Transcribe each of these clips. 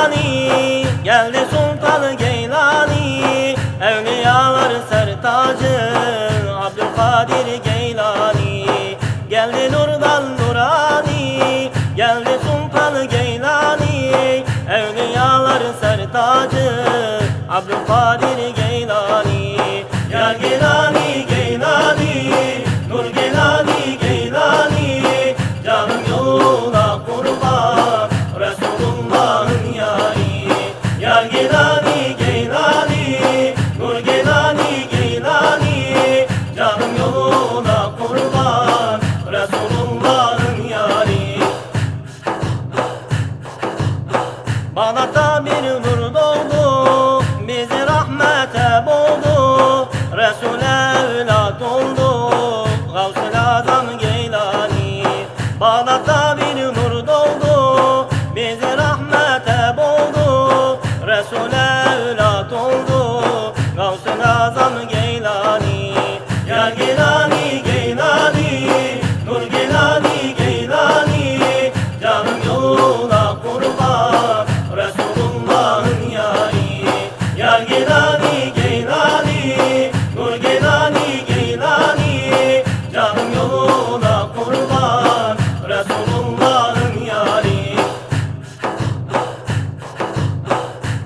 Geylani Geldi Sultan Geylani. Evliyalar sertacı Abdülkadir Geylani. Geldi nurdan nurani Geldi Sultan Geylani. Evliyalar sertacı Abdülkadir Geylani. Resulullah'ın yari. Bağdat'ta bir nur doğdu Bizi rahmete boğdu. Resul'e evlat oldu Gavs-ı Azam Geylani Bağdat'ta bir nur doğdu Bizi rahmete boğdu. Resul'e evlat oldu Gavs-ı Azam Geylani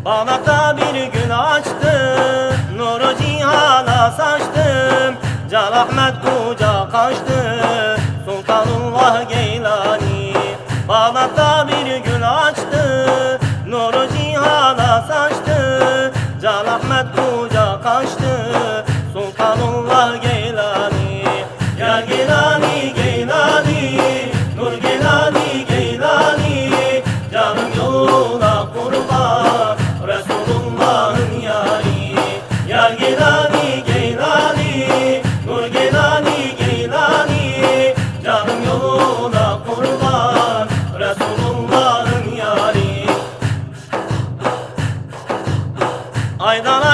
Bağdat'ta bir gün açtı Nuru cihana saçtım. Can Ahmet kucak açtı Sultanullah Geylani. Bağdat'ta bir gün açtı Nuru cihana saçtı. Can Ahmet kucak açtı Sultanullah Geylani. Geylani Geylani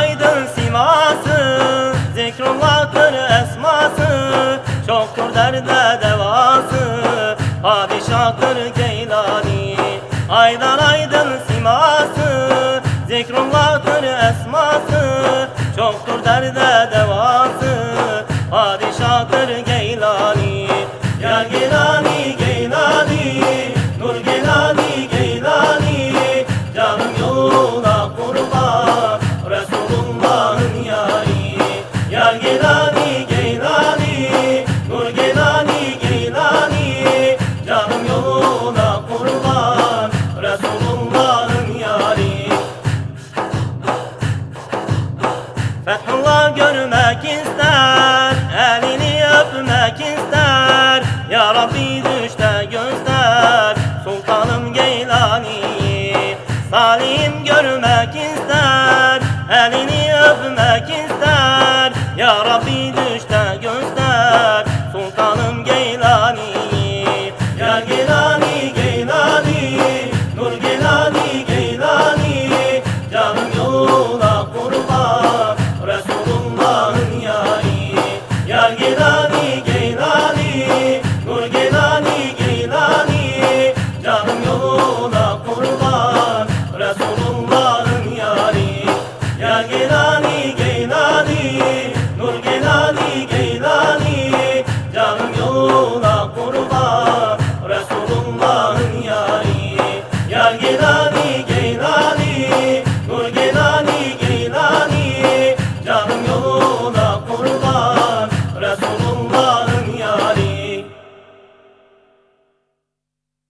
aydın siması Zikrullah'tır esması Çoktur derde devası Padişahtır Geylani. Aydan aydın siması Zikrullah'tır esması Çoktur derde devası Geylani Geylani Geylani Geylani. Canım yoluna kurban Resulullah'ın yari. Fethullah görmek ister Elini öpmek ister. Ya Rabbi göster Sultanım Geylani'yi Salim görmek ister Elini öpmek Meydan